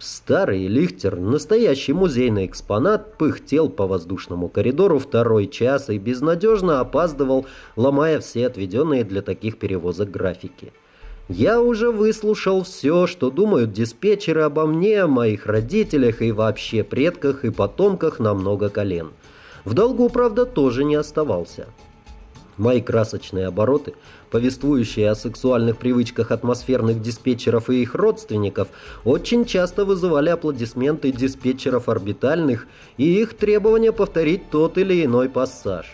Старый лихтер, настоящий музейный экспонат, пыхтел по воздушному коридору второй час и безнадежно опаздывал, ломая все отведенные для таких перевозок графики. Я уже выслушал все, что думают диспетчеры обо мне, моих родителях и вообще предках и потомках на много колен. В долгу, правда, тоже не оставался. Мои красочные обороты, повествующие о сексуальных привычках атмосферных диспетчеров и их родственников, очень часто вызывали аплодисменты диспетчеров орбитальных и их требования повторить тот или иной пассаж.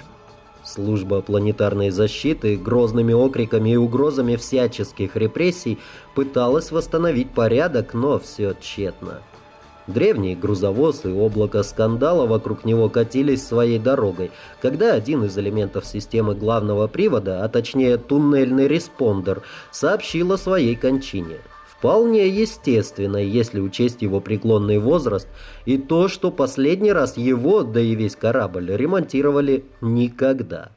Служба планетарной защиты грозными окриками и угрозами всяческих репрессий пыталась восстановить порядок, но все тщетно. Древний грузовоз и облако скандала вокруг него катились своей дорогой, когда один из элементов системы главного привода, а точнее туннельный респондер, сообщил о своей кончине. Вполне естественно, если учесть его преклонный возраст и то, что последний раз его, да и весь корабль, ремонтировали никогда.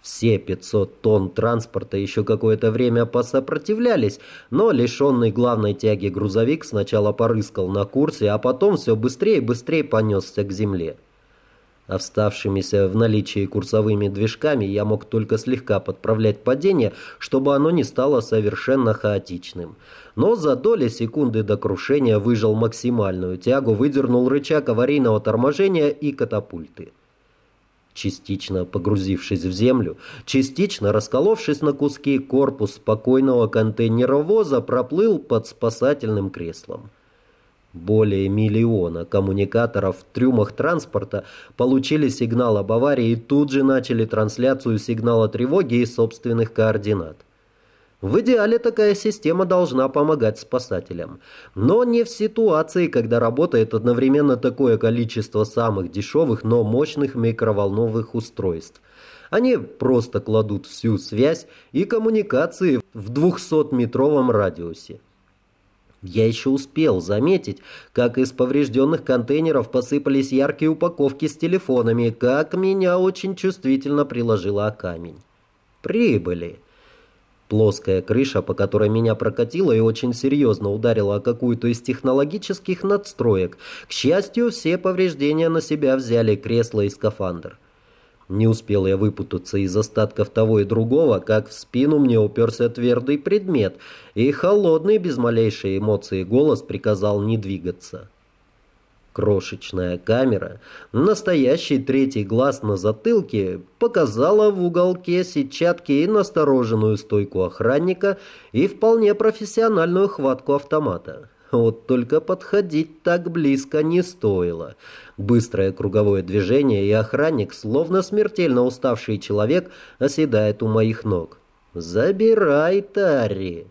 Все 500 тонн транспорта еще какое-то время посопротивлялись, но лишенный главной тяги грузовик сначала порыскал на курсе, а потом все быстрее и быстрее понесся к земле. Оставшимися в наличии курсовыми движками я мог только слегка подправлять падение, чтобы оно не стало совершенно хаотичным. Но за доли секунды до крушения выжал максимальную тягу, выдернул рычаг аварийного торможения и катапульты. Частично погрузившись в землю, частично расколовшись на куски, корпус спокойного контейнеровоза проплыл под спасательным креслом. Более миллиона коммуникаторов в трюмах транспорта получили сигнал об аварии и тут же начали трансляцию сигнала тревоги и собственных координат. В идеале такая система должна помогать спасателям. Но не в ситуации, когда работает одновременно такое количество самых дешевых, но мощных микроволновых устройств. Они просто кладут всю связь и коммуникации в 200-метровом радиусе. Я еще успел заметить, как из поврежденных контейнеров посыпались яркие упаковки с телефонами, как меня очень чувствительно приложила камень. Прибыли. Плоская крыша, по которой меня прокатило и очень серьезно ударила о какую-то из технологических надстроек. К счастью, все повреждения на себя взяли кресло и скафандр. Не успел я выпутаться из остатков того и другого, как в спину мне уперся твердый предмет, и холодный, без малейшей эмоции голос приказал не двигаться. Крошечная камера, настоящий третий глаз на затылке, показала в уголке сетчатки и настороженную стойку охранника и вполне профессиональную хватку автомата. Вот только подходить так близко не стоило. Быстрое круговое движение, и охранник, словно смертельно уставший человек, оседает у моих ног. «Забирай, Тарри!»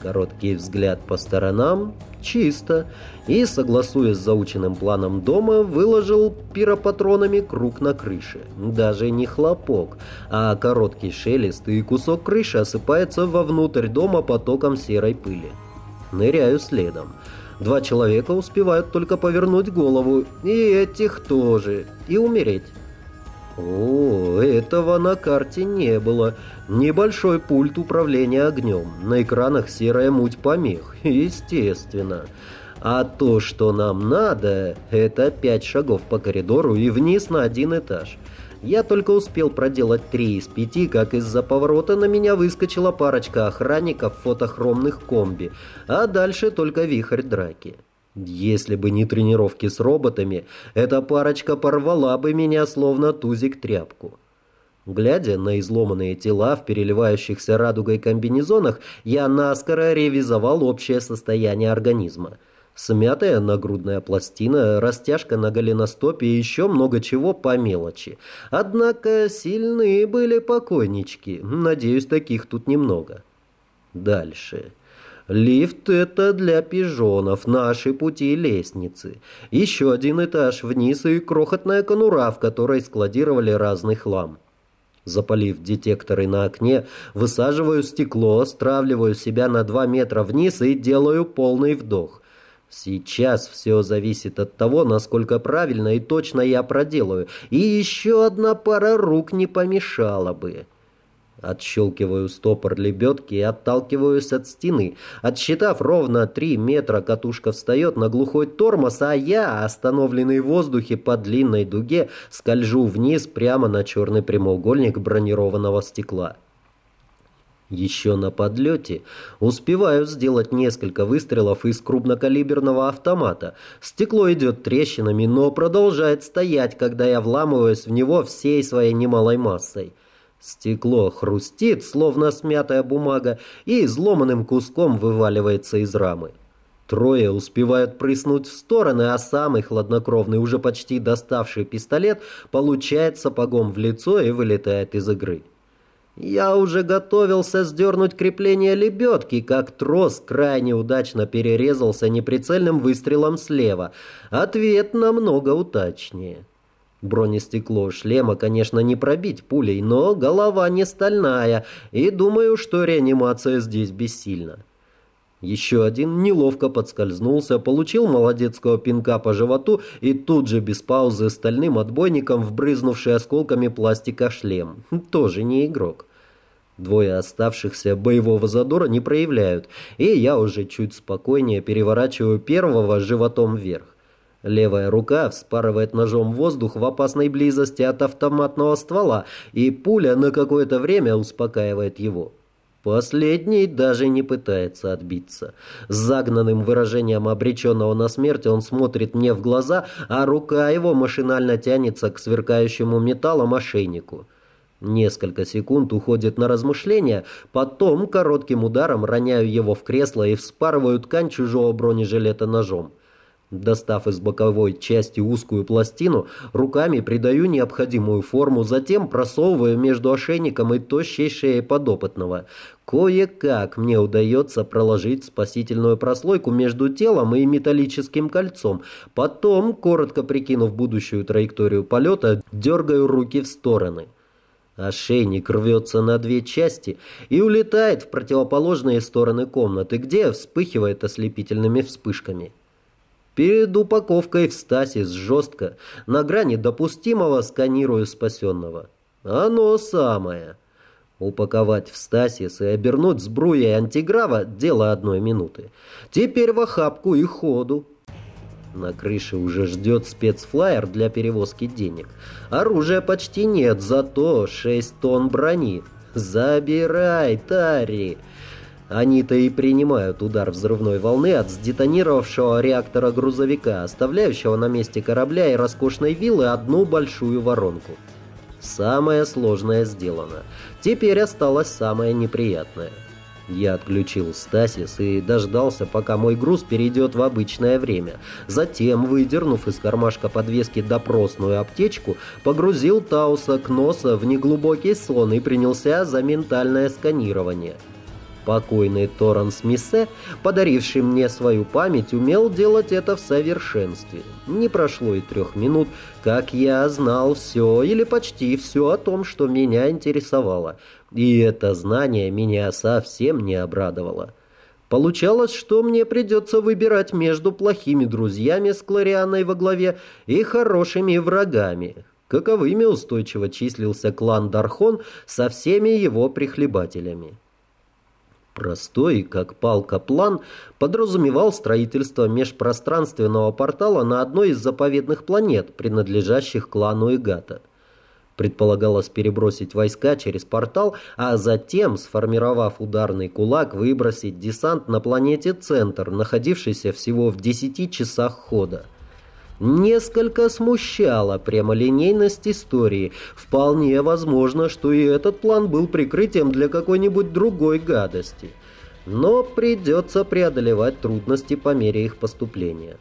Короткий взгляд по сторонам, чисто, и, согласуясь с заученным планом дома, выложил пиропатронами круг на крыше. Даже не хлопок, а короткий шелест, и кусок крыши осыпается вовнутрь дома потоком серой пыли. Ныряю следом. Два человека успевают только повернуть голову, и этих тоже, и умереть. О, этого на карте не было. Небольшой пульт управления огнем. На экранах серая муть помех. Естественно. А то, что нам надо, это пять шагов по коридору и вниз на один этаж. Я только успел проделать три из пяти, как из-за поворота на меня выскочила парочка охранников в фотохромных комби, а дальше только вихрь драки. Если бы не тренировки с роботами, эта парочка порвала бы меня словно тузик тряпку. Глядя на изломанные тела в переливающихся радугой комбинезонах, я наскоро ревизовал общее состояние организма. Смятая нагрудная пластина, растяжка на голеностопе и еще много чего по мелочи. Однако сильные были покойнички. Надеюсь, таких тут немного. Дальше. Лифт — это для пижонов, наши пути лестницы. Еще один этаж вниз и крохотная конура, в которой складировали разный хлам. Запалив детекторы на окне, высаживаю стекло, стравливаю себя на два метра вниз и делаю полный вдох. Сейчас все зависит от того, насколько правильно и точно я проделаю. И еще одна пара рук не помешала бы. Отщелкиваю стопор лебедки и отталкиваюсь от стены. Отсчитав ровно три метра, катушка встает на глухой тормоз, а я, остановленный в воздухе по длинной дуге, скольжу вниз прямо на черный прямоугольник бронированного стекла. Еще на подлете успеваю сделать несколько выстрелов из крупнокалиберного автомата. Стекло идет трещинами, но продолжает стоять, когда я вламываюсь в него всей своей немалой массой. Стекло хрустит, словно смятая бумага, и изломанным куском вываливается из рамы. Трое успевают прыснуть в стороны, а самый хладнокровный, уже почти доставший пистолет, получает сапогом в лицо и вылетает из игры. Я уже готовился сдернуть крепление лебедки, как трос крайне удачно перерезался неприцельным выстрелом слева. Ответ намного удачнее. Бронестекло шлема, конечно, не пробить пулей, но голова не стальная, и думаю, что реанимация здесь бессильна. Еще один неловко подскользнулся, получил молодецкого пинка по животу и тут же без паузы стальным отбойником вбрызнувший осколками пластика шлем. Тоже не игрок. Двое оставшихся боевого задора не проявляют, и я уже чуть спокойнее переворачиваю первого животом вверх. Левая рука вспарывает ножом воздух в опасной близости от автоматного ствола, и пуля на какое-то время успокаивает его. Последний даже не пытается отбиться. С загнанным выражением обреченного на смерть он смотрит мне в глаза, а рука его машинально тянется к сверкающему металлом ошейнику. Несколько секунд уходит на размышления, потом коротким ударом роняю его в кресло и вспарываю ткань чужого бронежилета ножом. Достав из боковой части узкую пластину, руками придаю необходимую форму, затем просовываю между ошейником и тощей шеей подопытного. Кое-как мне удается проложить спасительную прослойку между телом и металлическим кольцом. Потом, коротко прикинув будущую траекторию полета, дергаю руки в стороны. Ошейник рвется на две части и улетает в противоположные стороны комнаты, где вспыхивает ослепительными вспышками. Перед упаковкой в стасис жестко, на грани допустимого сканирую спасенного. Оно самое. Упаковать в стасис и обернуть сбруей антиграва – дело одной минуты. Теперь в охапку и ходу. На крыше уже ждет спецфлайер для перевозки денег. Оружия почти нет, зато 6 тонн брони. Забирай, Тари! Они-то и принимают удар взрывной волны от сдетонировавшего реактора грузовика, оставляющего на месте корабля и роскошной виллы одну большую воронку. Самое сложное сделано. Теперь осталось самое неприятное. Я отключил стасис и дождался, пока мой груз перейдет в обычное время. Затем, выдернув из кармашка подвески допросную аптечку, погрузил Тауса к носа в неглубокий сон и принялся за ментальное сканирование. Покойный Торренс Миссе, подаривший мне свою память, умел делать это в совершенстве. Не прошло и трех минут, как я знал все или почти все о том, что меня интересовало. И это знание меня совсем не обрадовало. Получалось, что мне придется выбирать между плохими друзьями с Кларианой во главе и хорошими врагами. Каковыми устойчиво числился клан Дархон со всеми его прихлебателями. Простой, как палка, план подразумевал строительство межпространственного портала на одной из заповедных планет, принадлежащих клану Игата. Предполагалось перебросить войска через портал, а затем, сформировав ударный кулак, выбросить десант на планете Центр, находившийся всего в 10 часах хода. Несколько смущала прямолинейность истории. Вполне возможно, что и этот план был прикрытием для какой-нибудь другой гадости. Но придется преодолевать трудности по мере их поступления.